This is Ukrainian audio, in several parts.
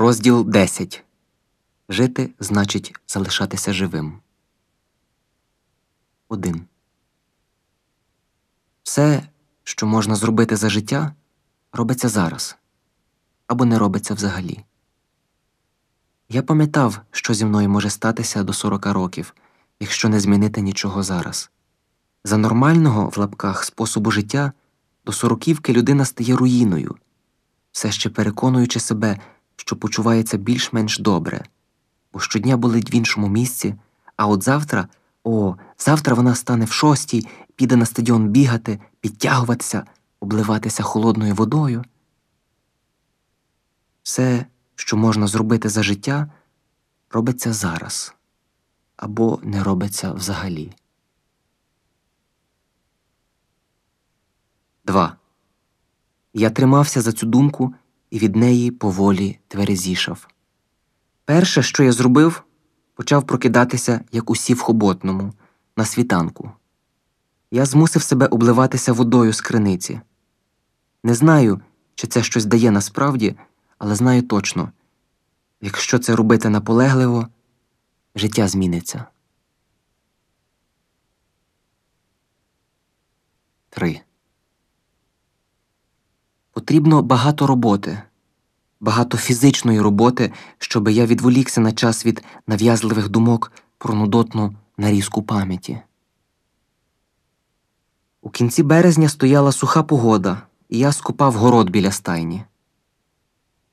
Розділ 10. Жити значить залишатися живим. 1. Все, що можна зробити за життя, робиться зараз або не робиться взагалі. Я пам'ятав, що зі мною може статися до 40 років, якщо не змінити нічого зараз. За нормального в лапках способу життя до сороківки людина стає руїною, все ще переконуючи себе, що почувається більш-менш добре, бо щодня болить в іншому місці, а от завтра, о, завтра вона стане в шостій, піде на стадіон бігати, підтягуватися, обливатися холодною водою. Все, що можна зробити за життя, робиться зараз або не робиться взагалі. 2. Я тримався за цю думку і від неї поволі тверезішав. Перше, що я зробив, почав прокидатися, як усі в хоботному, на світанку. Я змусив себе обливатися водою з криниці. Не знаю, чи це щось дає насправді, але знаю точно якщо це робити наполегливо, життя зміниться. 3. Потрібно багато роботи, багато фізичної роботи, щоб я відволікся на час від нав'язливих думок про нудотну нарізку пам'яті. У кінці березня стояла суха погода, і я скупав город біля стайні.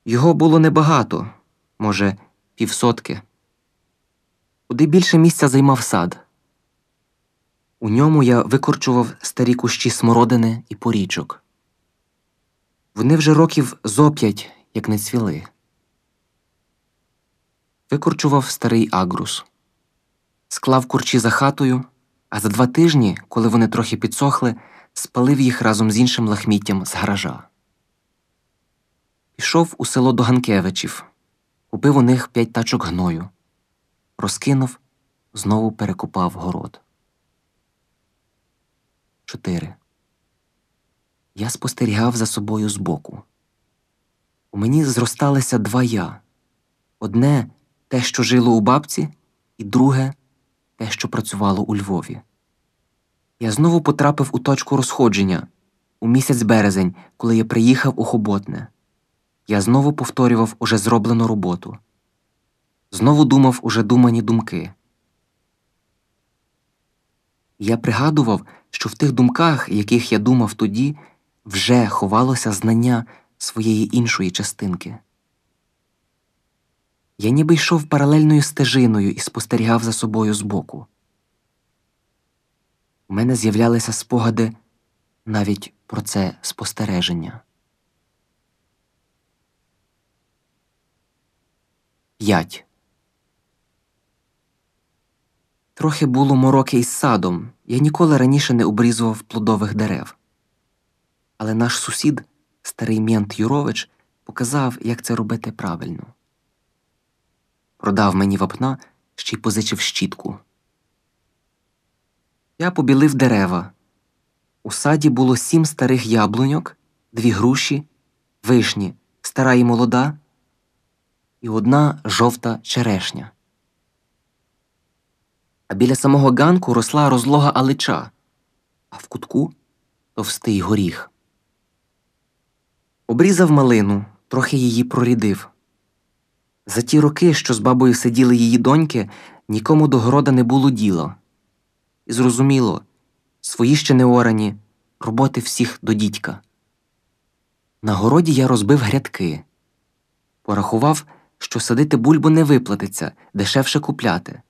Його було небагато, може, півсотки. Куди більше місця займав сад. У ньому я викорчував старі кущі смородини і порічок. Вони вже років зо п'ять, як не цвіли. Викорчував старий агрус, склав курчі за хатою, а за два тижні, коли вони трохи підсохли, спалив їх разом з іншим лахміттям з гаража. Пішов у село до Ганкевичів, купив у них п'ять тачок гною, розкинув, знову перекопав город. 4. Я спостерігав за собою збоку. У мені зросталися два я одне те, що жило у бабці, і друге те, що працювало у Львові. Я знову потрапив у точку розходження у місяць березень, коли я приїхав у Хоботне. Я знову повторював уже зроблену роботу, знову думав уже думані думки. Я пригадував, що в тих думках, яких я думав тоді, вже ховалося знання своєї іншої частинки. Я ніби йшов паралельною стежиною і спостерігав за собою збоку. У мене з'являлися спогади навіть про це спостереження. 5. Трохи було мороки із садом. Я ніколи раніше не обрізував плодових дерев. Але наш сусід, старий мент Юрович, показав, як це робити правильно. Продав мені вапна, ще й позичив щітку. Я побілив дерева. У саді було сім старих яблуньок, дві груші, вишні, стара і молода, і одна жовта черешня. А біля самого ганку росла розлога алича, а в кутку товстий горіх. Обрізав малину, трохи її прорідив. За ті роки, що з бабою сиділи її доньки, нікому до города не було діла. І зрозуміло, свої ще не орані, роботи всіх до дідька. На городі я розбив грядки, порахував, що садити бульбу не виплатиться, дешевше купляти,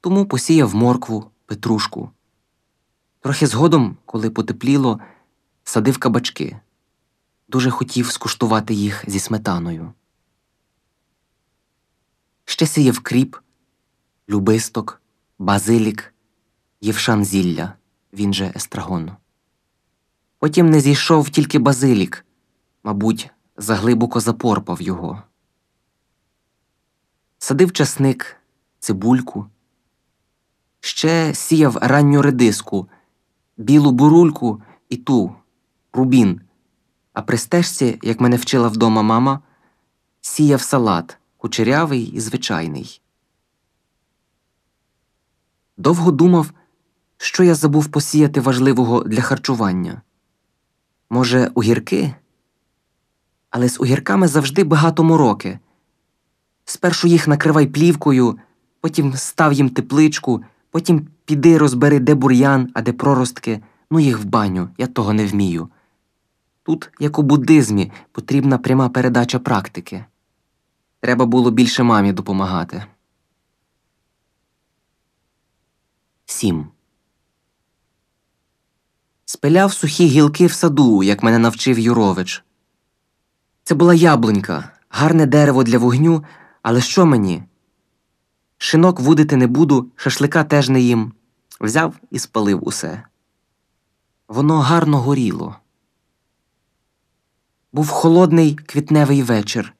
тому посіяв моркву, петрушку. Трохи згодом, коли потепліло, садив кабачки. Дуже хотів скуштувати їх зі сметаною. Ще сіяв кріп, любисток, базилік, євшан зілля, він же естрагон. Потім не зійшов тільки базилік, мабуть, заглибоко запорпав його. Садив часник, цибульку, ще сіяв ранню редиску, білу бурульку і ту рубін. А при стежці, як мене вчила вдома мама, сіяв салат, кучерявий і звичайний. Довго думав, що я забув посіяти важливого для харчування. Може, огірки? Але з огірками завжди багато мороки. Спершу їх накривай плівкою, потім став їм тепличку, потім піди розбери, де бур'ян, а де проростки, ну їх в баню, я того не вмію. Тут, як у буддизмі, потрібна пряма передача практики. Треба було більше мамі допомагати. 7. Спиляв сухі гілки в саду, як мене навчив Юрович. Це була яблунька, гарне дерево для вогню, але що мені? Шинок вудити не буду, шашлика теж не їм. Взяв і спалив усе. Воно гарно горіло. Був холодний квітневий вечір.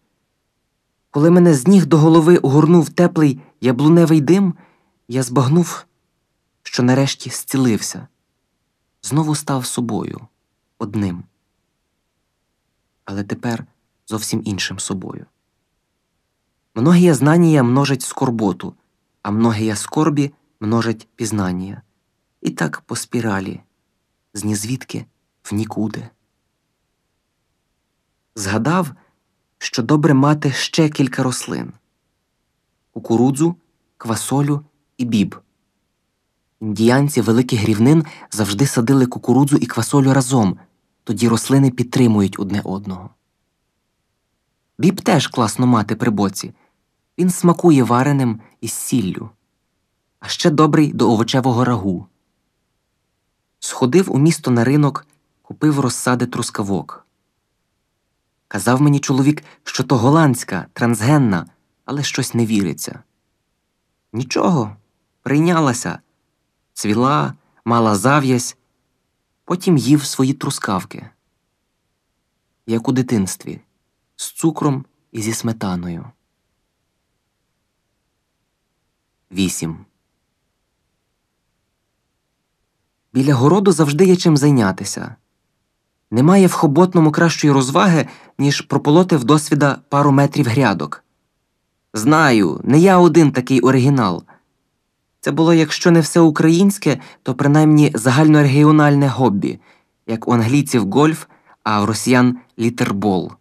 Коли мене з ніг до голови огорнув теплий яблуневий дим, я збагнув, що нарешті зцілився, знову став собою одним. Але тепер зовсім іншим собою. Многія знання множать скорботу, а многія скорбі множать пізнання. І так по спіралі, з нізвідки в нікуди. Згадав, що добре мати ще кілька рослин кукурудзу, квасолю і біб. Індіянці великих рівнин завжди садили кукурудзу і квасолю разом, тоді рослини підтримують одне одного. Біб теж класно мати при боці. Він смакує вареним із сіллю, а ще добрий до овочевого рагу. Сходив у місто на ринок, купив розсади трускавок. Казав мені чоловік, що то голландська, трансгенна, але щось не віриться. Нічого, прийнялася, цвіла, мала зав'язь, потім їв свої трускавки, як у дитинстві, з цукром і зі сметаною. 8. Біля городу завжди є чим зайнятися. Немає в хоботному кращої розваги, ніж прополоти в досвіда пару метрів грядок. Знаю, не я один такий оригінал. Це було, якщо не все українське, то принаймні загальнорегіональне хобі, як у англійців гольф, а в росіян літербол.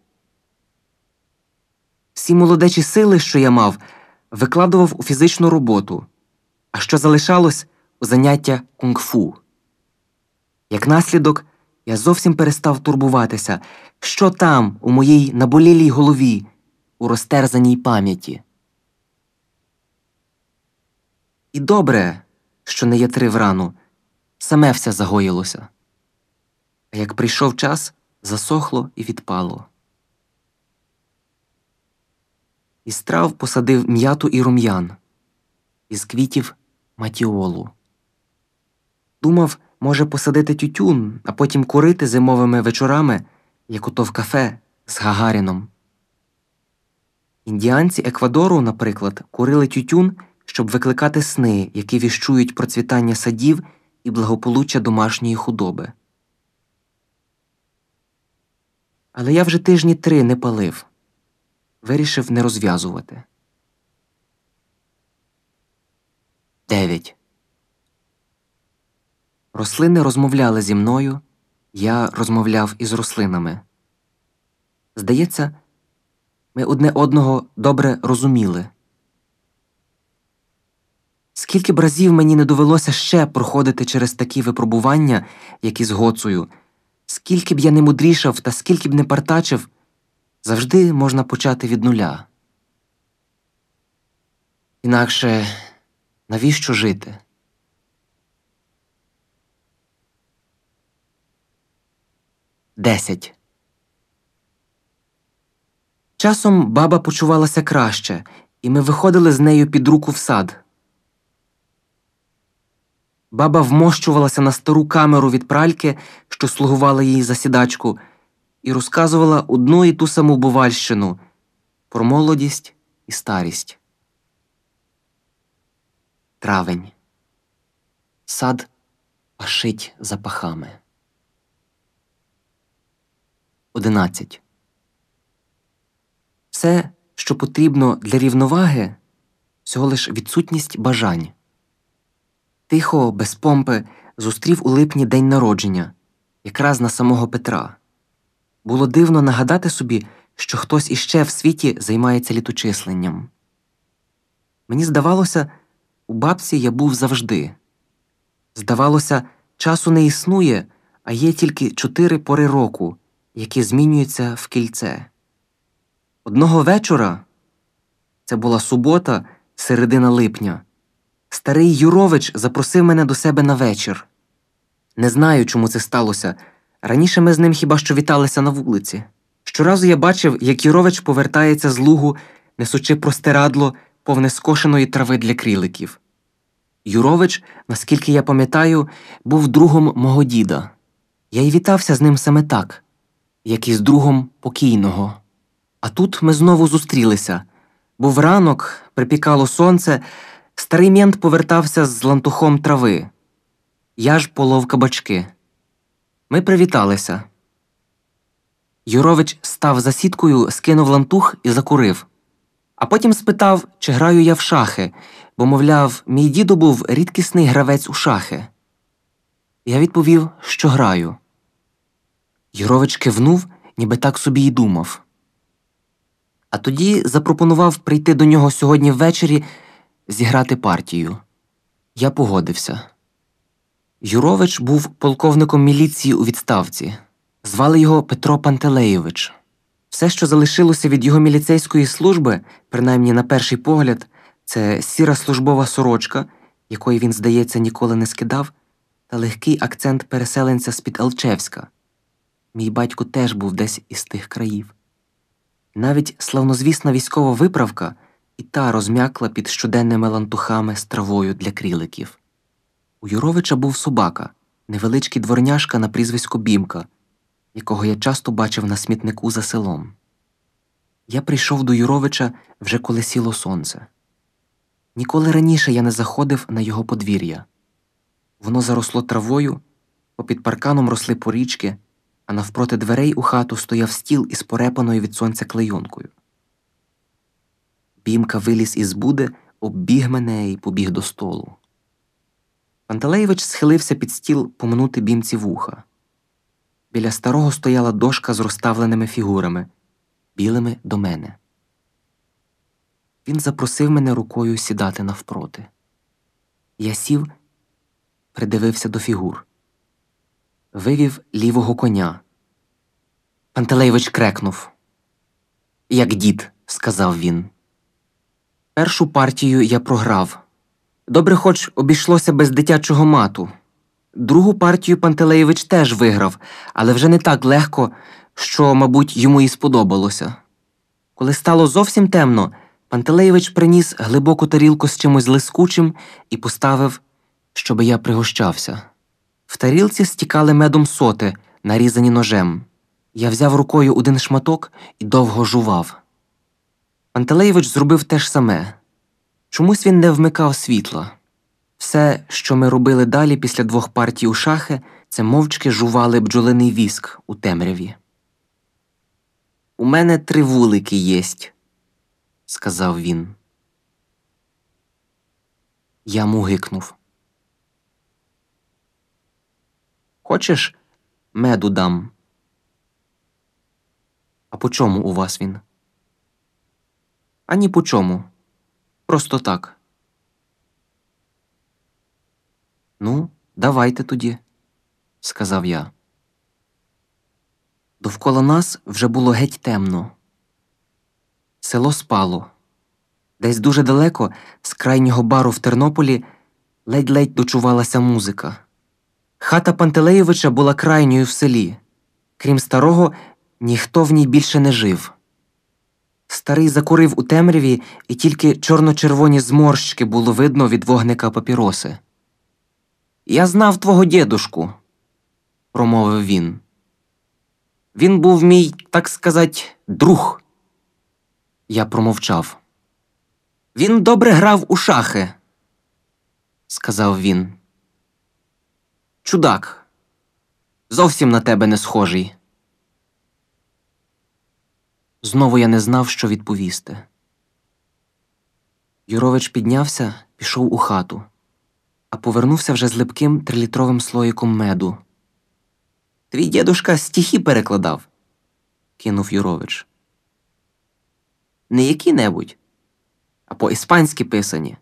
Всі молодечі сили, що я мав, викладував у фізичну роботу, а що залишалось у заняття кунг-фу. Як наслідок, я зовсім перестав турбуватися, що там, у моїй наболілій голові, у розтерзаній пам'яті. І добре, що не є три врану, саме все загоїлося. А як прийшов час, засохло і відпало. Із трав посадив м'яту і рум'ян, із квітів матіолу. Думав, може посадити тютюн, а потім курити зимовими вечорами, як ото в кафе з Гагаріном. Індіанці Еквадору, наприклад, курили тютюн, щоб викликати сни, які віщують процвітання садів і благополуччя домашньої худоби. Але я вже тижні три не палив вирішив не розв'язувати. 9. Рослини розмовляли зі мною, я розмовляв із рослинами. Здається, ми одне одного добре розуміли. Скільки б разів мені не довелося ще проходити через такі випробування, як із гоцею, скільки б я не мудрішав та скільки б не партачив. Завжди можна почати від нуля. Інакше навіщо жити? Десять. Часом баба почувалася краще, і ми виходили з нею під руку в сад. Баба вмощувалася на стару камеру від пральки, що слугувала їй за сідачку і розказувала одну і ту саму бувальщину про молодість і старість. Травень. Сад пашить запахами. Одинадцять. Все що потрібно для рівноваги, всього лиш відсутність бажань. Тихо, без помпи, зустрів у липні день народження, якраз на самого Петра. Було дивно нагадати собі, що хтось іще в світі займається літочисленням. Мені здавалося, у бабці я був завжди. Здавалося, часу не існує, а є тільки чотири пори року, які змінюються в кільце. Одного вечора це була субота, середина липня. Старий Юрович запросив мене до себе на вечір. Не знаю, чому це сталося. Раніше ми з ним хіба що віталися на вулиці. Щоразу я бачив, як Юрович повертається з лугу, несучи простирадло повне скошеної трави для кріликів. Юрович, наскільки я пам'ятаю, був другом мого діда. Я й вітався з ним саме так, як і з другом покійного. А тут ми знову зустрілися. Був ранок, припікало сонце, старий мент повертався з лантухом трави. Я ж полов кабачки. Ми привіталися. Юрович став за сіткою, скинув лантух і закурив. А потім спитав, чи граю я в шахи, бо, мовляв, мій дідо був рідкісний гравець у шахи. Я відповів, що граю. Юрович кивнув, ніби так собі й думав. А тоді запропонував прийти до нього сьогодні ввечері зіграти партію. Я погодився. Юрович був полковником міліції у відставці. Звали його Петро Пантелеєвич. Все, що залишилося від його міліцейської служби, принаймні на перший погляд, це сіра службова сорочка, якої він, здається, ніколи не скидав, та легкий акцент переселенця з-під Алчевська. Мій батько теж був десь із тих країв. Навіть славнозвісна військова виправка і та розм'якла під щоденними лантухами з травою для кріликів. У Юровича був собака, невеличкий дворняшка на прізвисько Бімка, якого я часто бачив на смітнику за селом. Я прийшов до Юровича вже коли сіло сонце. Ніколи раніше я не заходив на його подвір'я. Воно заросло травою, попід парканом росли порічки, а навпроти дверей у хату стояв стіл із порепаною від сонця клейонкою. Бімка виліз із буди, оббіг мене і побіг до столу. Пантелеєвич схилився під стіл поминути бімці вуха. Біля старого стояла дошка з розставленими фігурами, білими до мене. Він запросив мене рукою сідати навпроти. Я сів, придивився до фігур, вивів лівого коня. Пантелеєвич крекнув. Як дід, сказав він. Першу партію я програв. Добре, хоч обійшлося без дитячого мату. Другу партію Пантелеєвич теж виграв, але вже не так легко, що, мабуть, йому і сподобалося. Коли стало зовсім темно, Пантелеєвич приніс глибоку тарілку з чимось лискучим і поставив, щоби я пригощався. В тарілці стікали медом соти, нарізані ножем. Я взяв рукою один шматок і довго жував. Пантелеєвич зробив те ж саме. Чомусь він не вмикав світла. Все, що ми робили далі після двох партій у шахи, це мовчки жували бджолиний віск у темряві. У мене три вулики єсть, сказав він. Я мугикнув. Хочеш, меду дам? А по чому у вас він? Ані по чому. Просто так. Ну, давайте тоді, сказав я. Довкола нас вже було геть темно. Село спало. Десь дуже далеко, з крайнього бару в Тернополі, ледь-ледь дочувалася музика. Хата Пантелеєвича була крайньою в селі. Крім старого, ніхто в ній більше не жив. Старий закурив у темряві, і тільки чорно-червоні зморщики було видно від вогника папіроси. Я знав твого дідушку, промовив він. Він був мій, так сказать, друг. Я промовчав. Він добре грав у шахи, сказав він. Чудак, зовсім на тебе не схожий. Знову я не знав, що відповісти. Юрович піднявся, пішов у хату, а повернувся вже з липким трилітровим слоїком меду. Твій дідушка стихи перекладав, кинув Юрович. Не які-небудь, а по-іспанськи писані.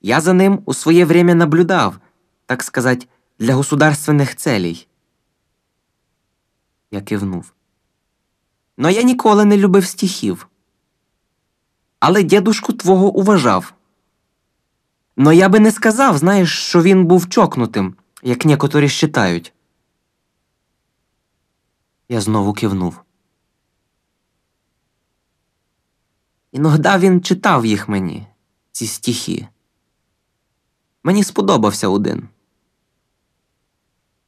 Я за ним у своє время наблюдав, так сказать, для государственних целей. Я кивнув. Но я ніколи не любив стихів. Але дідушку твого уважав. Но я би не сказав, знаєш, що він був чокнутим, як некоторі считають. Я знову кивнув. Іногда він читав їх мені, ці стихи. Мені сподобався один.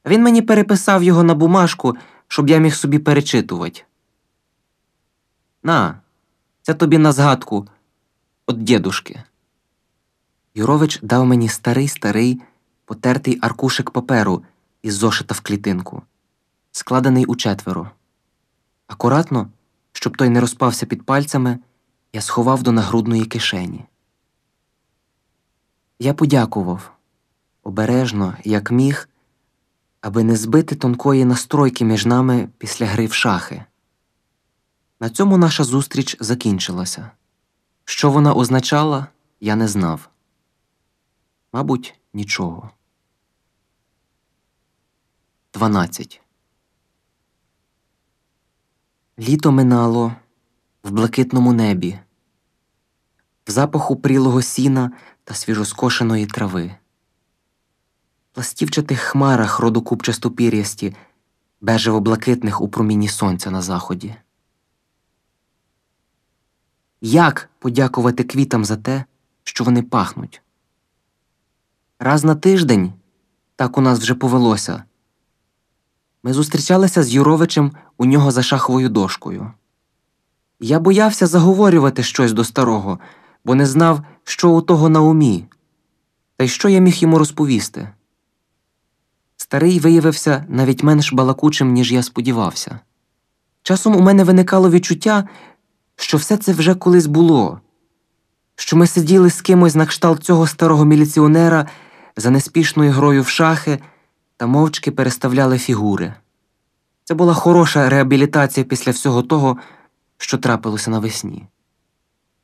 Він мені переписав його на бумажку, щоб я міг собі перечитувати. На, це тобі на згадку от дідушки. Юрович дав мені старий старий потертий аркушик паперу із зошита в клітинку, складений у четверо. Акуратно, щоб той не розпався під пальцями, я сховав до нагрудної кишені. Я подякував обережно, як міг, аби не збити тонкої настройки між нами після гри в шахи. На цьому наша зустріч закінчилася. Що вона означала, я не знав. Мабуть, нічого. 12. Літо минало в блакитному небі, в запаху прілого сіна та свіжоскошеної трави, пластівчатих хмарах роду купчастопір'ясті, бежево-блакитних у проміні сонця на заході. Як подякувати квітам за те, що вони пахнуть? Раз на тиждень, так у нас вже повелося. Ми зустрічалися з Юровичем у нього за шаховою дошкою. Я боявся заговорювати щось до старого, бо не знав, що у того на умі, та й що я міг йому розповісти. Старий виявився навіть менш балакучим, ніж я сподівався. Часом у мене виникало відчуття, що все це вже колись було, що ми сиділи з кимось на кшталт цього старого міліціонера за неспішною грою в шахи та мовчки переставляли фігури. Це була хороша реабілітація після всього того, що трапилося навесні.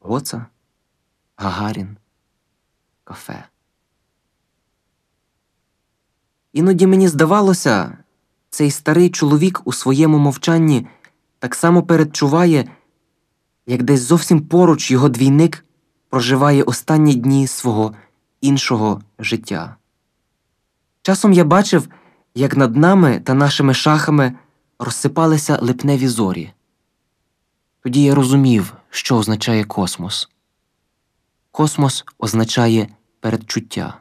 Гоца, Гагарін, кафе. Іноді мені здавалося, цей старий чоловік у своєму мовчанні так само передчуває, як десь зовсім поруч його двійник проживає останні дні свого іншого життя. Часом я бачив, як над нами та нашими шахами розсипалися липневі зорі. Тоді я розумів, що означає космос. Космос означає передчуття.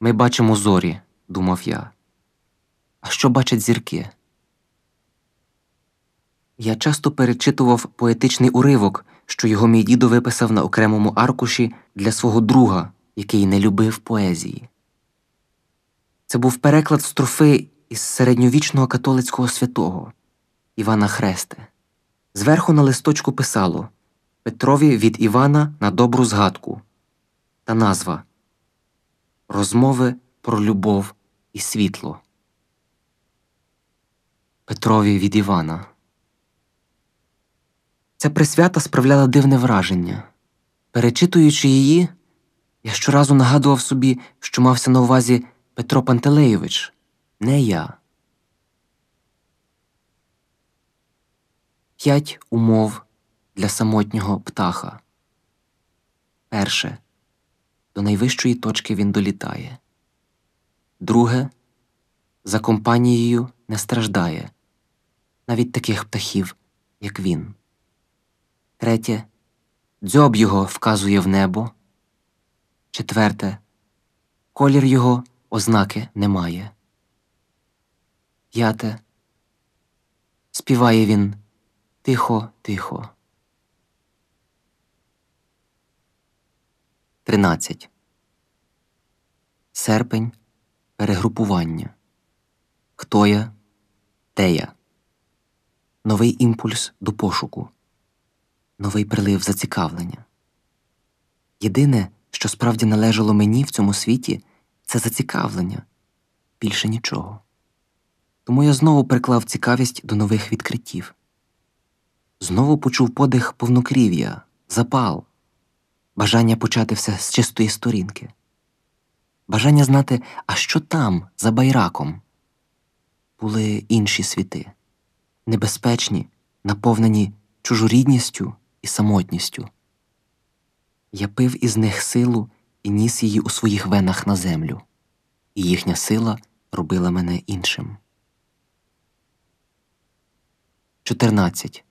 Ми бачимо зорі, думав я. А що бачать зірки? Я часто перечитував поетичний уривок, що його мій дідо виписав на окремому аркуші для свого друга, який не любив поезії. Це був переклад строфи із середньовічного католицького святого Івана Хресте. Зверху на листочку писало Петрові від Івана на добру згадку та назва Розмови про любов і світло. Петрові від Івана. Ця присвята справляла дивне враження. Перечитуючи її, я щоразу нагадував собі, що мався на увазі Петро Пантелеєвич, не я. П'ять умов для самотнього птаха. Перше. До найвищої точки він долітає. Друге. За компанією не страждає. Навіть таких птахів, як він. Третє. Дзьоб його вказує в небо. Четверте. Колір його ознаки немає. П'яте. Співає він тихо, тихо. Тринадцять. Серпень. Перегрупування. Хто я? Де я? Новий імпульс до пошуку. Новий прилив зацікавлення. Єдине, що справді належало мені в цьому світі, це зацікавлення, більше нічого. Тому я знову приклав цікавість до нових відкриттів. Знову почув подих повнокрів'я, запал, бажання почати все з чистої сторінки, бажання знати, а що там, за байраком. Були інші світи, небезпечні, наповнені чужорідністю і самотністю. Я пив із них силу і ніс її у своїх венах на землю, і їхня сила робила мене іншим. 14.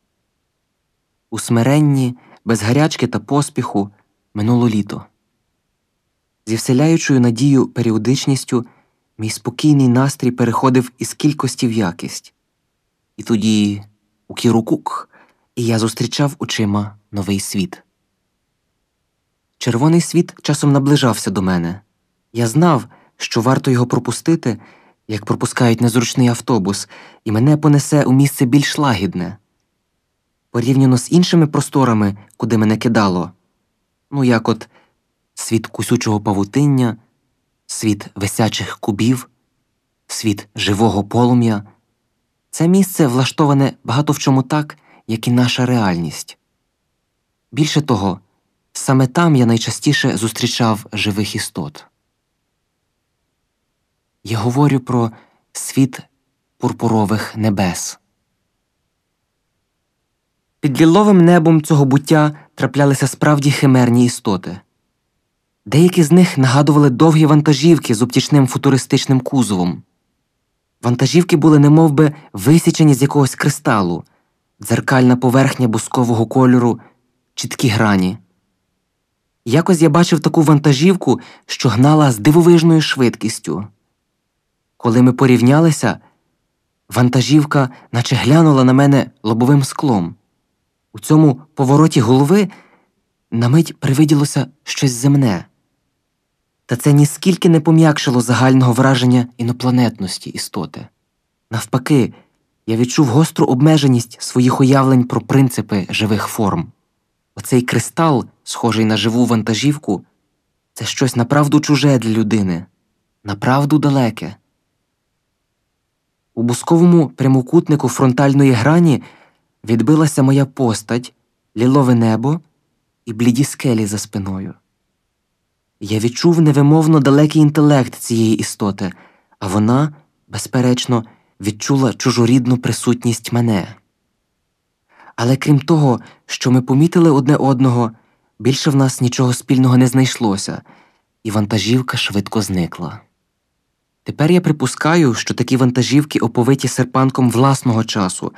У смиренні, без гарячки та поспіху минуло літо. Зі вселяючою надію періодичністю мій спокійний настрій переходив із кількості в якість. І тоді у Кірукук, і я зустрічав очима новий світ. Червоний світ часом наближався до мене. Я знав, що варто його пропустити, як пропускають незручний автобус, і мене понесе у місце більш лагідне. Порівняно з іншими просторами, куди мене кидало, ну як от світ кусючого павутиння, світ висячих кубів, світ живого полум'я. Це місце влаштоване багато в чому так, як і наша реальність. Більше того, саме там я найчастіше зустрічав живих істот. Я говорю про світ пурпурових небес. Під ліловим небом цього буття траплялися справді химерні істоти. Деякі з них нагадували довгі вантажівки з обтічним футуристичним кузовом. Вантажівки були немовби висічені з якогось кристалу, дзеркальна поверхня бускового кольору, чіткі грані. Якось я бачив таку вантажівку, що гнала з дивовижною швидкістю. Коли ми порівнялися, вантажівка наче глянула на мене лобовим склом. У цьому повороті голови на мить привиділося щось земне. Та це ніскільки не пом'якшило загального враження інопланетності істоти. Навпаки, я відчув гостру обмеженість своїх уявлень про принципи живих форм. Оцей кристал, схожий на живу вантажівку, це щось направду чуже для людини, направду далеке. У бусковому прямокутнику фронтальної грані відбилася моя постать, лілове небо і бліді скелі за спиною. Я відчув невимовно далекий інтелект цієї істоти, а вона, безперечно, відчула чужорідну присутність мене. Але крім того, що ми помітили одне одного, більше в нас нічого спільного не знайшлося, і вантажівка швидко зникла. Тепер я припускаю, що такі вантажівки оповиті серпанком власного часу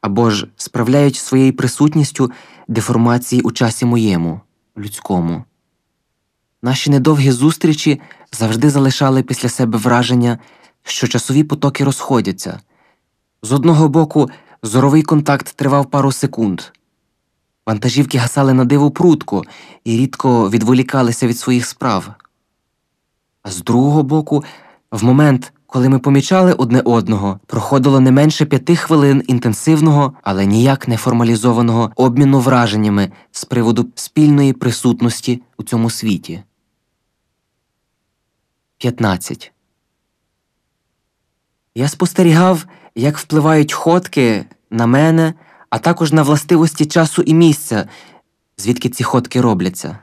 або ж справляють своєю присутністю деформації у часі моєму, людському. Наші недовгі зустрічі завжди залишали після себе враження, що часові потоки розходяться. З одного боку, зоровий контакт тривав пару секунд. Вантажівки гасали на диво прутко і рідко відволікалися від своїх справ. А з другого боку, в момент, коли ми помічали одне одного, проходило не менше п'яти хвилин інтенсивного, але ніяк не формалізованого обміну враженнями з приводу спільної присутності у цьому світі. 15. Я спостерігав, як впливають ходки на мене, а також на властивості часу і місця, звідки ці ходки робляться.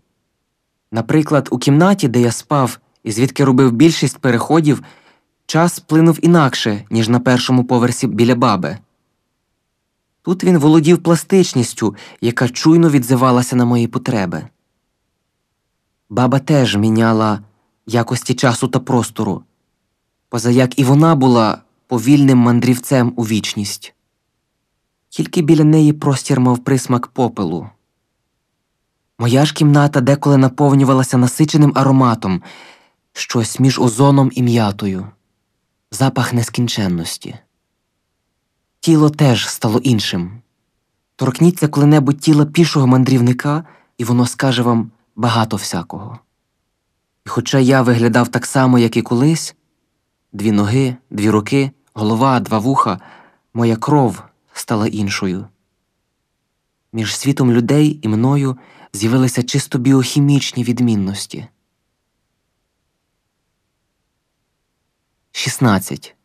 Наприклад, у кімнаті, де я спав і звідки робив більшість переходів, час плинув інакше, ніж на першому поверсі біля баби. Тут він володів пластичністю, яка чуйно відзивалася на мої потреби. Баба теж міняла якості часу та простору, позаяк і вона була повільним мандрівцем у вічність. Тільки біля неї простір мав присмак попелу. Моя ж кімната деколи наповнювалася насиченим ароматом, щось між озоном і м'ятою, запах нескінченності. Тіло теж стало іншим. Торкніться коли-небудь тіла пішого мандрівника, і воно скаже вам багато всякого. І хоча я виглядав так само, як і колись дві ноги, дві руки, голова, два вуха, моя кров стала іншою. Між світом людей і мною з'явилися чисто біохімічні відмінності. 16.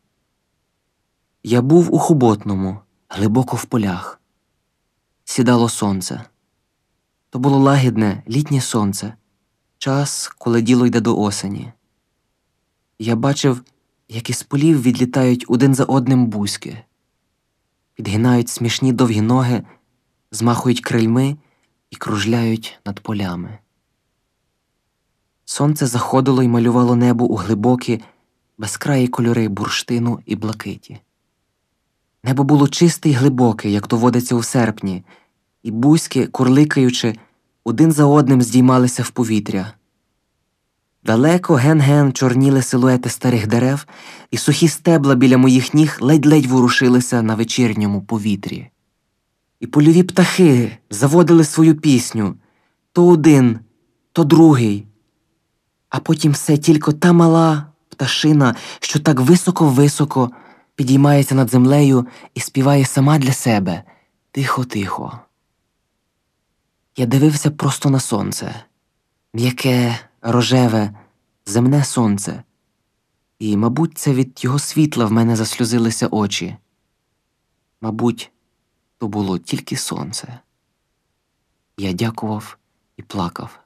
Я був у Хуботному, глибоко в полях. Сідало сонце. То було лагідне літнє сонце, час, коли діло йде до осені. Я бачив, як із полів відлітають один за одним бузьки, підгинають смішні довгі ноги, змахують крильми і кружляють над полями. Сонце заходило і малювало небо у глибокі, безкраї кольори бурштину і блакиті. Небо було чисте й глибоке, як то водиться у серпні, і бузьки, курликаючи, один за одним здіймалися в повітря. Далеко ген-ген чорніли силуети старих дерев, і сухі стебла біля моїх ніг ледь-ледь ворушилися на вечірньому повітрі. І польові птахи заводили свою пісню то один, то другий, а потім все тільки та мала пташина, що так високо-високо підіймається над землею і співає сама для себе тихо-тихо. Я дивився просто на сонце, м'яке, рожеве, земне сонце, і, мабуть, це від його світла в мене заслюзилися очі. Мабуть, то було тільки сонце. Я дякував і плакав.